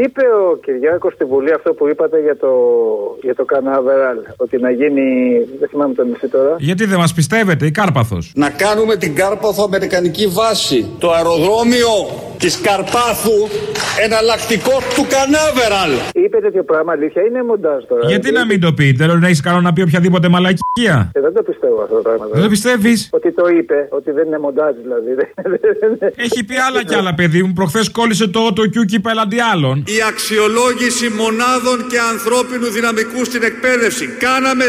Είπε ο Κυριάκος στη Βουλή αυτό που είπατε για το, για το Κανάβεραλ. Ότι να γίνει. Δεν θυμάμαι το μισή τώρα. Γιατί δεν μας πιστεύετε, η Κάρπαθος. Να κάνουμε την Κάρπαθο αμερικανική βάση. Το αεροδρόμιο της Καρπάθου εναλλακτικό του Κανάβεραλ. Είπε τέτοιο πράγμα αλήθεια, είναι μοντάζ τώρα. Γιατί να μην το πείτε, λέω να έχεις καλό να πει οποιαδήποτε μαλακία. Ε, δεν το πιστεύω αυτό το πράγμα. Δεν το πιστεύεις; Ότι το είπε, ότι δεν είναι μοντάζ δηλαδή. Έχει πει άλλα κι άλλα, παιδί μου. Προχθές κόλλησε το το κιούκι πελαντί άλλων. Η αξιολόγηση μονάδων και ανθρώπινου δυναμικού στην εκπαίδευση. Κάναμε.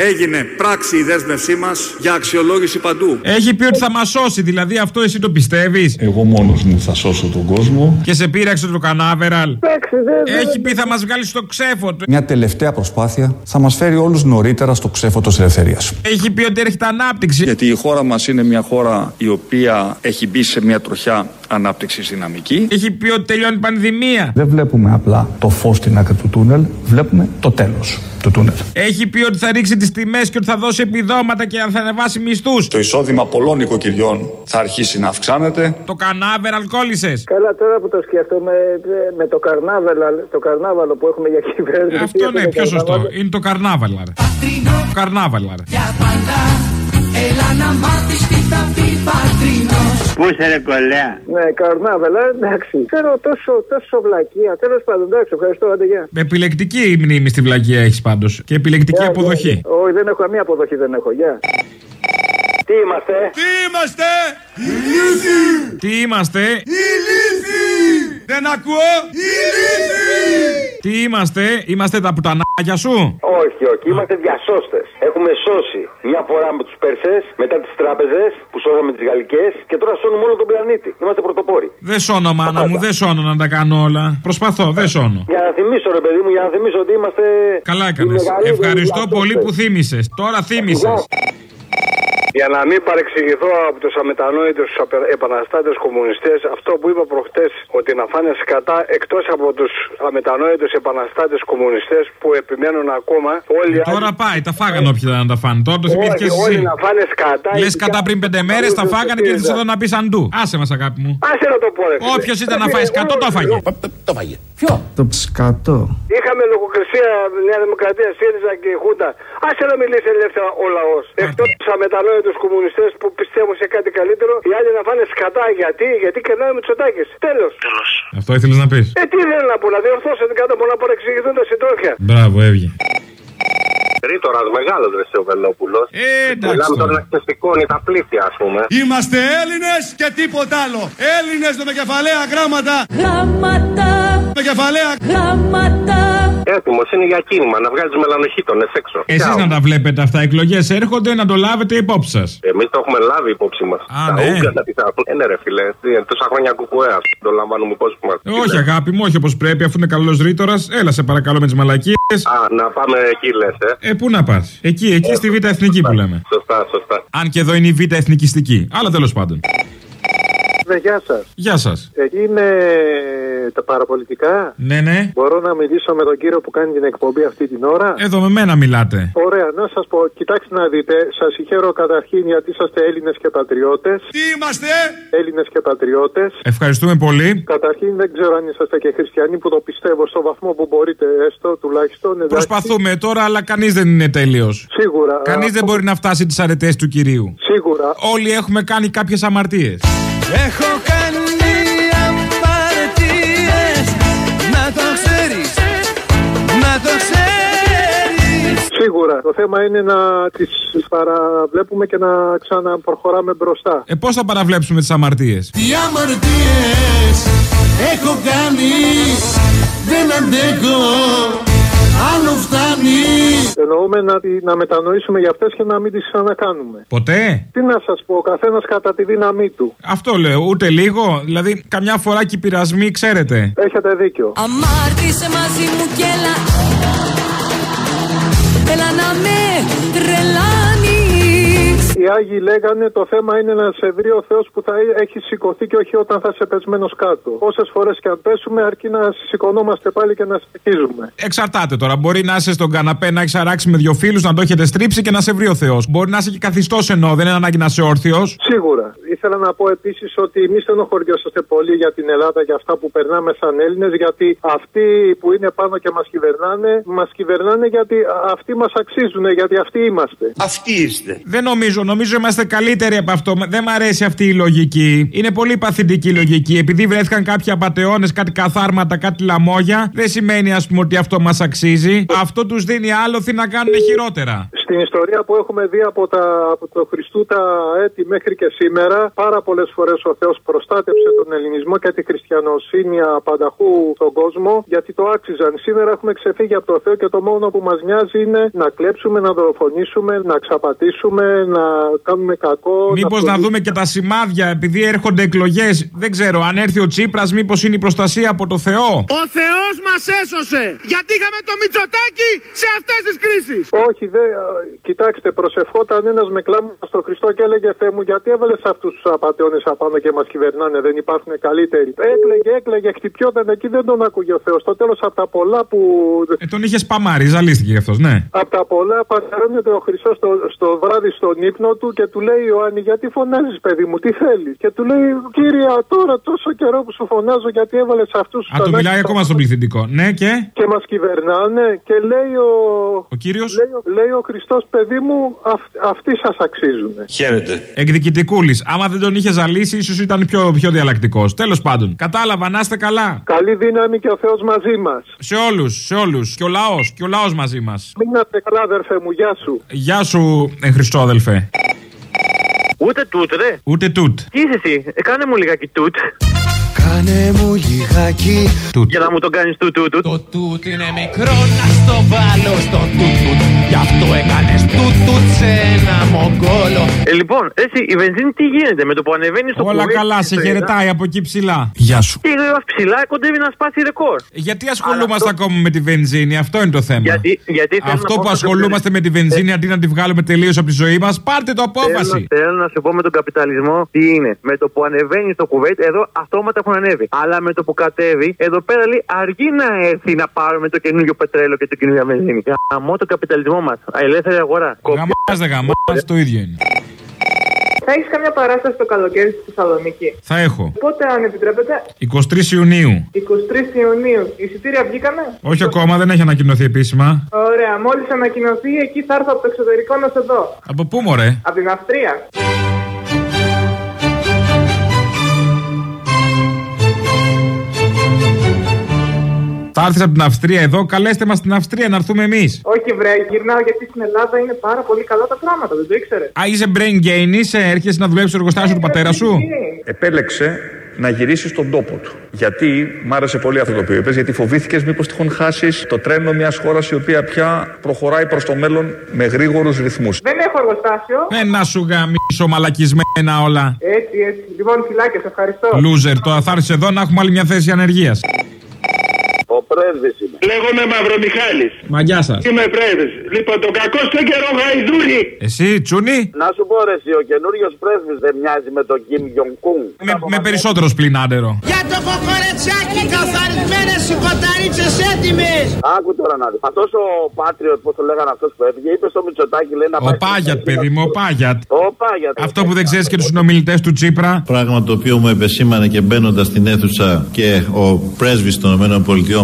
Την... Έγινε πράξη η δέσμευσή μας για αξιολόγηση παντού. Έχει πει ότι θα μας σώσει, δηλαδή αυτό εσύ το πιστεύεις; Εγώ μόνος μου θα σώσω τον κόσμο. Και σε πείραξε το κανάβεραλ. Εντάξει, δεν. Έχει πει θα μας βγάλει στο ξέφωτο. Μια τελευταία προσπάθεια θα μας φέρει όλους νωρίτερα στο ξέφωτο της ελευθερίας. Έχει πει ότι έρχεται ανάπτυξη. Γιατί η χώρα μας είναι μια χώρα η οποία έχει μπει σε μια τροχιά ανάπτυξης δυναμική. Έχει πει ότι τελειώνει η πανδημία. Δεν βλέπουμε απλά το φως στην άκρη του τούνελ, βλέπουμε το τέλος του τούνελ. Έχει πει ότι θα ρίξει τις τιμές και ότι θα δώσει επιδόματα και θα ανεβάσει μισθούς. Το εισόδημα πολλών οικοκυριών θα αρχίσει να αυξάνεται. Το κανάβεραλ κόλλησε. Καλά, τώρα που το σκέφτομαι ε, με το καρνάβαλο, το καρνάβαλο που έχουμε για κυβέρνηση. Αυτό ναι, πιο σωστό. Είναι το καρνάβαλ. άρα. Το καρνάβαλ. άρα. Έλα να μάθεις τι θα πει πατρινός Πού είσαι ρε κολλέα Ναι, καρνάβαλα, εντάξει. Ξέρω τόσο, τόσο βλακεία. Τέλος πάντων, εντάξει, ευχαριστώ, άντε γεια. Επιλεκτική η μνήμη στη βλακία έχεις πάντως. Και επιλεκτική Γεια, αποδοχή. γεια. Όχι, δεν έχω καμία αποδοχή, δεν έχω. Γεια. Τι είμαστε, Τι είμαστε! Τι είμαστε, Δεν ακούω! τι είμαστε, είμαστε τα πουτανάκια σου; Όχι, όχι, είμαστε διασώστες. Έχουμε σώσει μια φορά με τους Περσέ, μετά τις τράπεζες που σώσαμε τις Γαλλικές και τώρα σώνουμε όλο τον πλανήτη. Είμαστε πρωτοπόροι. Δεν σώνω, μάνα μου, δεν σώνω να τα κάνω όλα. Προσπαθώ, δεν σώνω. Για να θυμίσω, ρε παιδί μου, για να θυμίσω ότι είμαστε. Καλά οι έκανες. μεγαλύτεροι Ευχαριστώ διασώστες. πολύ που θύμισες. Τώρα θύμισες. Για να μην παρεξηγηθώ από τους αμετανόητους επαναστάτες κομμουνιστές, αυτό που είπα προχτές ότι να φάνε σκατά εκτός από τους αμετανόητους επαναστάτες κομμουνιστές που επιμένουν ακόμα. Όλοι οι Ε, Τώρα άλλοι- πάει, τα φάγανε όποιοι ήταν να τα φάνε. Τώρα το θυμήθηκες Όχι, όλοι εσύ. να φάνε σκατά. Λες ειδικά- κατά πριν πέντε μέρες τα φάγανε και ήρθες εδώ να πεις αντού. Άσε μας, αγάπη μου. Άσε να το πω, ρε. φίλε. Όποιο ήταν να φάει σκατό το έφαγε. Το σκατό. Είχαμε λογοκρισία Νέα Δημοκρατία, ΣΥΡΙΖΑ και η Χούντα. Άσε να μιλήσει ελεύθερα ο λαός. Εκτός τους αμετανόητου κομμουνιστές που πιστεύουν σε κάτι καλύτερο, οι άλλοι να φάνε σκατά. Γιατί, γιατί κερνάμε με τσοτάκες. Τέλος. Αυτό ήθελες να πεις; Ε, τι δεν να πω, να διορθώσω την κάτω να παρεξηγηθούν τα συντρόφια. Μπράβο, έβγε. Ρήτορα μεγάλος ρε ο Βελόπουλος. Ε, εντάξει. Μιλάμε τώρα τώρα. να ξεσηκώνει τα πλήθεια, ας πούμε. Είμαστε Έλληνες και τίποτα άλλο. Έλληνες με κεφαλαία γράμματα. Γράμματα, Με κεφαλαία. γράμματα Έτοιμος είναι για κίνημα να βγάλει του μελανοχήτονε έξω. Εσείς να τα βλέπετε αυτά. Εκλογές έρχονται να το λάβετε υπόψη σας. Εμεί το έχουμε λάβει υπόψη μας. Α, τα ναι. Ούγγατα τι θα πούνε. Ε, ναι, ρε φιλέ. Τι είναι, Τόσα χρόνια κουκουέα. Το λαμβάνουμε υπόψη μας. Όχι, αγάπη μου, όχι όπως πρέπει, αφού είναι καλός ρήτορας. Έλα, σε παρακαλώ με τις μαλακίες. Α, να πάμε εκεί λες, ε. Ε, πού να πας; Εκεί, εκεί στη Β' Εθνική που λέμε. Σωστά, σωστά. Αν και εδώ είναι η Β' Εθνικιστική. Αλλά τέλος πάντων. Ναι, γεια σας. Γεια σας. Εκεί είναι τα παραπολιτικά. Ναι, ναι. Μπορώ να μιλήσω με τον κύριο που κάνει την εκπομπή αυτή την ώρα; Εδώ με μένα μιλάτε. Ωραία, να σας πω, κοιτάξτε να δείτε, σας συγχαίρω καταρχήν γιατί είσαστε Έλληνες και πατριώτες. Τι είμαστε; Έλληνες και πατριώτες. Ευχαριστούμε πολύ. Καταρχήν δεν ξέρω αν είσαστε και χριστιανοί που το πιστεύω στο βαθμό που μπορείτε, έστω τουλάχιστον. εντάξει. Προσπαθούμε τώρα, αλλά κανείς δεν είναι τέλειος. Σίγουρα. Κανείς Αυτό- δεν μπορεί να φτάσει τις αρετές του κυρίου. Σίγουρα. Όλοι έχουμε κάνει κάποιες αμαρτίες. Έχω κάνει απαρτίες Να το ξέρεις Να το ξέρεις Σίγουρα. Το θέμα είναι να τις παραβλέπουμε και να ξαναπροχωράμε μπροστά. Ε, πώς θα παραβλέψουμε τις αμαρτίες; Τι αμαρτίες Έχω κάνει Δεν αντέχω Άλλο φτάνει Εννοούμε να, τη- να μετανοήσουμε για αυτές και να μην τις ξανακάνουμε. Ποτέ; Τι να σας πω, ο καθένας κατά τη δύναμή του. Αυτό λέω, ούτε λίγο. Δηλαδή, καμιά φορά και οι πειρασμοί, ξέρετε. Έχετε δίκιο. Αμάρτησε μαζί μου κι έλα Έλα να με τρελάνεις Οι Άγιοι λέγανε το θέμα είναι να σε βρει ο Θεός που θα έχει σηκωθεί και όχι όταν θα είσαι πεσμένος κάτω. Όσες φορές και αν πέσουμε, αρκεί να σηκωνόμαστε πάλι και να συνεχίζουμε. Εξαρτάται τώρα. Μπορεί να είσαι στον καναπέ, να έχεις αράξει με δύο φίλους, να το έχετε στρίψει και να σε βρει ο Θεός. Μπορεί να είσαι και καθιστός ενώ, δεν είναι ανάγκη να είσαι όρθιος. Σίγουρα. Ήθελα να πω επίσης ότι μη στενοχωριόσαστε πολύ για την Ελλάδα για αυτά που περνάμε σαν Έλληνες, γιατί αυτοί που είναι πάνω και μας κυβερνάνε, μας κυβερνάνε γιατί αυτοί μας αξίζουν, γιατί αυτοί είμαστε. Αυτοί είστε. Δεν νομίζω, νομίζω είμαστε καλύτεροι από αυτό. Δεν μ' αρέσει αυτή η λογική. Είναι πολύ παθητική η λογική. Επειδή βρέθηκαν κάποιοι απαταιώνες, κάτι καθάρματα, κάτι λαμόγια, δεν σημαίνει ας πούμε ότι αυτό μας αξίζει. Αυτό τους δίνει άλοθη να κάνουν χειρότερα. Στην ιστορία που έχουμε δει από, τα, από το Χριστού τα έτη μέχρι και σήμερα, πάρα πολλές φορές ο Θεός προστάτεψε τον ελληνισμό και τη χριστιανοσύνη απανταχού στον κόσμο, γιατί το άξιζαν. Σήμερα έχουμε ξεφύγει από το Θεό και το μόνο που μας νοιάζει είναι να κλέψουμε, να δολοφονήσουμε, να ξαπατήσουμε, να κάνουμε κακό. Μήπως να, δούμε και τα σημάδια, επειδή έρχονται εκλογές. Δεν ξέρω, αν έρθει ο Τσίπρας, μήπως είναι η προστασία από το Θεό; Ο Θεός μας έσωσε! Γιατί είχαμε το Μητσοτάκι σε αυτές τις κρίσεις! Όχι, δε, κοιτάξτε, προσευχόταν ένας με κλάμα στο Χριστό και έλεγε Θεέ μου, γιατί έβαλες αυτούς τους απαταιώνες απάνω και μας κυβερνάνε, δεν υπάρχουν καλύτεροι; Έκλεγε, έκλεγε, χτυπιόταν εκεί, δεν τον άκουγε ο Θεός. Στο τέλος από τα πολλά που. Ε, τον είχε σπαμάρει, ζαλίστηκε γι' αυτός, ναι. Από τα πολλά παντρεύεται ο Χριστός στο, στο βράδυ στον ύπνο του και του λέει Ιωάννη, γιατί φωνάζεις, παιδί μου, τι θέλεις; Και του λέει, Κύριε, τώρα τόσο καιρό που σου φωνάζω, γιατί έβαλες αυτούς του. Α, τους μιλάει ακόμα στον πληθυντικό. Ναι, και; Και μας κυβερνάνε και λέει ο. Ο κύριος; Λέει, λέει ο Χριστός, παιδί μου, αυ, αυτοί σας αξίζουν. Χαίρετε. Εκδικητικούλης. Άμα δεν τον είχε ζαλίσει, ίσως ήταν πιο, πιο διαλλακτικός. Τέλος πάντων. Κατάλαβα, να είστε καλά. Καλή δύναμη και ο Θεός μαζί μας. Σε όλους, σε όλους. Και ο λαός, και ο λαός μαζί μας. Μην είστε καλά, αδερφέ μου, γεια σου. Γεια σου, ε, Χριστό αδελφέ. Ούτε τούτ, ρε. Ούτε τούτ. Τι είσαι εσύ, ε, κάνε μου λιγάκι τούτ. Κάνε μου λιγάκι Τούτ. Για να μου τον κάνεις τούτ τούτ. τούτ. Το τούτ είναι μικρό να στο βάλω στο τούτ τούτ Γι' αυτό έκανες τούτ τούτ σε ένα μογκόλο Ε, λοιπόν, εσύ, η βενζίνη τι γίνεται με το που ανεβαίνει στο Όλα κουβέτι καλά, της σε πέρα, χαιρετάει από εκεί ψηλά. Γεια σου. Και η ψηλά κοντεύει να σπάσει ρεκόρ. Γιατί ασχολούμαστε ακόμα με τη βενζίνη, αυτό είναι το θέμα. Γιατί, γιατί θέλω Αυτό να πω που στο ασχολούμαστε με τη βενζίνη αντί να τη βγάλουμε τελείως από τη ζωή μας, πάρτε το απόφαση. Θέλω, θέλω να σου πω με τον καπιταλισμό τι είναι. Με το που ανεβαίνει στο κουβέτι, εδώ αυτόματα έχουν ανέβει. Αλλά με το που κατέβει, εδώ πέρα λέει αργεί να έρθει να πάρουμε το καινούριο πετρέλαιο και το καινούριο βενζίνη. Γαμώ το καπιταλισμό μας. Ελεύθερη αγορά. Γαμάς δεν γαμάς, το ίδιο είναι. Θα έχεις καμιά παράσταση το καλοκαίρι στη Θεσσαλονίκη; Θα έχω. Πότε, αν επιτρέπετε, 23 Ιουνίου. 23 Ιουνίου. Οι εισιτήρια βγήκανε; Όχι ακόμα, δεν έχει ανακοινωθεί επίσημα. Ωραία, μόλις ανακοινωθεί, εκεί θα έρθω από το εξωτερικό να σε δω. Από πού μωρέ; Από την Αυστρία. Θα έρθει από την Αυστρία εδώ, καλέστε μα στην Αυστρία να έρθουμε εμεί. Όχι, βρε, γυρνάω γιατί στην Ελλάδα είναι πάρα πολύ καλά τα πράγματα, δεν το ήξερε. Α, είσαι brain gain, είσαι, έρχεσαι να δουλέψει στο εργοστάσιο του πατέρα σου. Επέλεξε να γυρίσει στον τόπο του. Γιατί, μ' άρεσε πολύ αυτό το οποίο είπε, γιατί φοβήθηκε μήπω τυχόν χάσει το τρένο μια χώρα η οποία πια προχωράει προ το μέλλον με γρήγορου ρυθμού. Δεν έχω εργοστάσιο. Ε, να σου γαμίσω μαλακισμένα όλα. Έτσι, έτσι. Λοιπόν, φυλάκια, σε ευχαριστώ. Loser, τώρα θα έρθει εδώ να έχουμε άλλη μια θέση ανεργία. Ο πρέσβης είμαι. Λέγομαι Μαυρομιχάλης. Μα γεια σας. Είμαι πρέσβης. Λοιπόν, το κακό στο καιρό γαϊδούρι. Εσύ, Τσούνι, Να σου πω ρε εσύ, ο καινούριος πρέσβης δεν μοιάζει με τον Κιμ Γιονκούν. με, με περισσότερος σπλινάντερο. Για το κοκορετσάκι καθαρισμένες σηκωταρίτσες έτοιμες Άκου τώρα να δεις. Αυτός ο Πάτριο, πώς το λέγανε αυτός που έφυγε, είπε στο Μητσοτάκι, λέει να Ο πάει. στην Πάγιατ, Αθήνα. παιδί μου, ο Πάγιατ. Ο Πάγιατ. Αυτό που δεν ξέρεις και τους συνομιλητές του Τσίπρα. Πράγμα το οποίο μου επεσήμανε και μπαίνοντας στην αίθουσα και ο πρέσβης των ΗΠΑ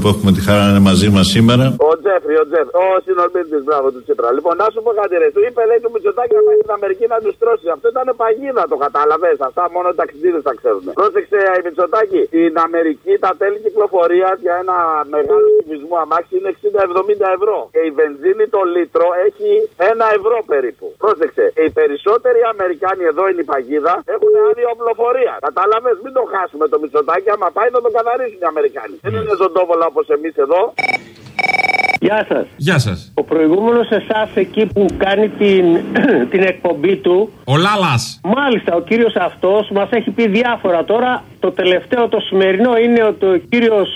που έχουμε τη χαρά να είναι μαζί μας σήμερα. Ο Τζέφρι, ο Τζέφρι, ο συνομιλητή, μπράβο του Τσίπρα. Λοιπόν, να σου πω κάτι, ρε. Του είπε, λέει του Μητσοτάκη να πάει στην Αμερική να τους τρώσει. Αυτό ήταν παγίδα, το κατάλαβες. Αυτά μόνο οι ταξιδίδε τα ξέρουν. Πρόσεξε, η Μητσοτάκη, στην Αμερική τα τέλη κυκλοφορία για ένα μεγάλο κυβισμό αμάξι είναι 60-70 ευρώ. Και η βενζίνη το λίτρο έχει ένα ευρώ περίπου. Πρόσεξε, οι περισσότεροι Αμερικάνοι εδώ είναι η παγίδα έχουν άδεια οπλοφορία. Κατάλαβες, μην το χάσουμε το Μητσοτάκη. Άμα πάει να τον καθαρίσουν οι Αμερικάνοι. Δεν είναι ζωντόβολα όπω εμείς εδώ. Γεια σας. Γεια σας. Ο προηγούμενος εσάς εκεί που κάνει την, την εκπομπή του. Ο Λάλας. Μάλιστα, ο κύριος αυτός μας έχει πει διάφορα τώρα. Το τελευταίο, το σημερινό είναι ότι ο κύριος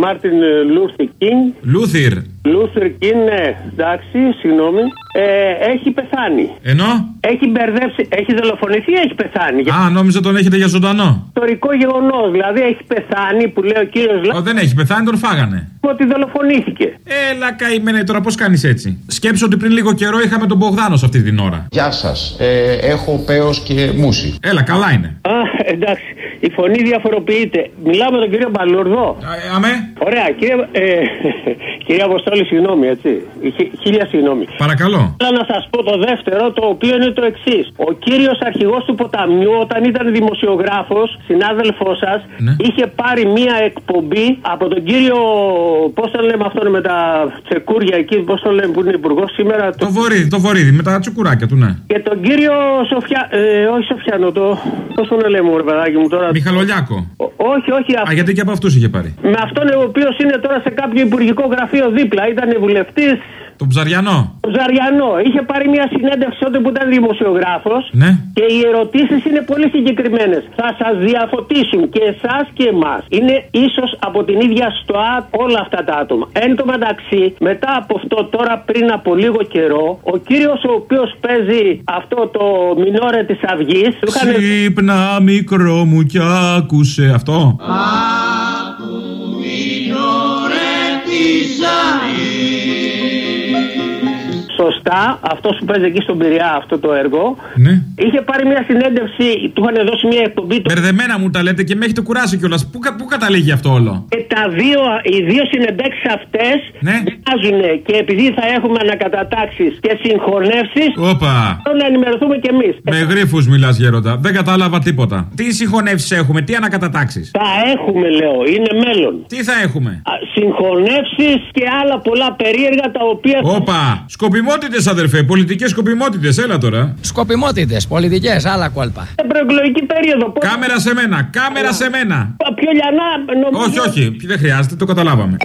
Μάρτιν Λούθερ Κινγκ. Λούθερ. Λούθερ Κινγκ, ναι, εντάξει, συγγνώμη. Ε, έχει πεθάνει. Ενώ; Έχει μπερδέψει, έχει δολοφονηθεί ή έχει πεθάνει; Α, νόμιζα τον έχετε για ζωντανό. Ιστορικό γεγονός. Δηλαδή έχει πεθάνει που λέει ο κύριος Λάμπη. Δεν έχει πεθάνει, τον φάγανε. Ότι δολοφονήθηκε. Έλα, καημένε τώρα, πώς κάνεις έτσι; Σκέψω ότι πριν λίγο καιρό είχαμε τον Μπογδάνο σε αυτή την ώρα. Γεια σας. Ε, έχω παίο και μουσι. Έλα, καλά είναι. Α, εντάξει. Η φωνή διαφοροποιείται. Μιλάω με τον κύριο Μπαλούρδο. Α, αμέ. Ωραία, κύριε, ε, κύριε Αποστόλη, συγγνώμη, έτσι. Χίλια συγγνώμη. Παρακαλώ. Θέλω να σας πω το δεύτερο, το οποίο είναι το εξής. Ο κύριος αρχηγός του ποταμιού, όταν ήταν δημοσιογράφος, συνάδελφός σας, ναι. είχε πάρει μία εκπομπή από τον κύριο. Πώς το λέμε αυτό με τα τσεκούρια εκεί, πώς το λέμε που είναι υπουργός σήμερα. Το, το βορίδι, το βορίδι, με τα τσουκουράκια του, ναι. Και τον κύριο Σοφιά. Ε, όχι Σοφιάνο, το. Πώς τον λέμε, ρε παιδάκι μου τώρα. Μιχαλολιάκο. όχι, όχι. Α, γιατί και από αυτούς είχε πάρει. Με αυτόν ο οποίος είναι τώρα σε κάποιο υπουργικό γραφείο δίπλα. Ήταν βουλευτής. Τον Ψαριανό. Τον Ψαριανό. Είχε πάρει μια συνέντευξη τότε που ήταν δημοσιογράφος. Ναι. Και οι ερωτήσεις είναι πολύ συγκεκριμένες. Θα σας διαφωτίσουν και εσάς και εμάς. Είναι ίσως από την ίδια στοά όλα αυτά τα άτομα. Εν τω μεταξύ, μετά από αυτό, τώρα πριν από λίγο καιρό, ο κύριος ο οποίος παίζει αυτό το μινόρε της Αυγής. Ξύπνα μικρό μου κι άκουσε αυτό. Άκου μινόρε της Σωστά, αυτός που παίζει εκεί στον Πειραιά αυτό το έργο. Ναι. Είχε πάρει μια συνέντευξη, του είχαν δώσει μια εκπομπή. Μπερδεμένα μου τα λέτε και με έχετε κουράσει κιόλας. Πού, πού καταλήγει αυτό όλο; Και τα δύο, οι δύο συνεντεύξεις αυτές ναι. βγάζουν και επειδή θα έχουμε ανακατατάξεις και συγχωνεύσεις. Όπα. Θέλω να ενημερωθούμε κι εμείς. Με γρήφου μιλάς, Γέροντα. Δεν κατάλαβα τίποτα. Τι συγχωνεύσεις έχουμε, τι ανακατατάξεις; Θα έχουμε, λέω, είναι μέλλον. Τι θα έχουμε; Συγχωνεύσεις και άλλα πολλά περίεργα τα οποία. Όπα. Σκοπιμότητες, αδερφέ, πολιτικές σκοπιμότητες, έλα τώρα. Σκοπιμότητες, πολιτικές, άλλα κόλπα. Σε προεκλογική περίοδο. Πώς... Κάμερα σε μένα, κάμερα σε μένα. Πιο λιανά, νομίζω. Όχι, όχι, δεν χρειάζεται, το καταλάβαμε.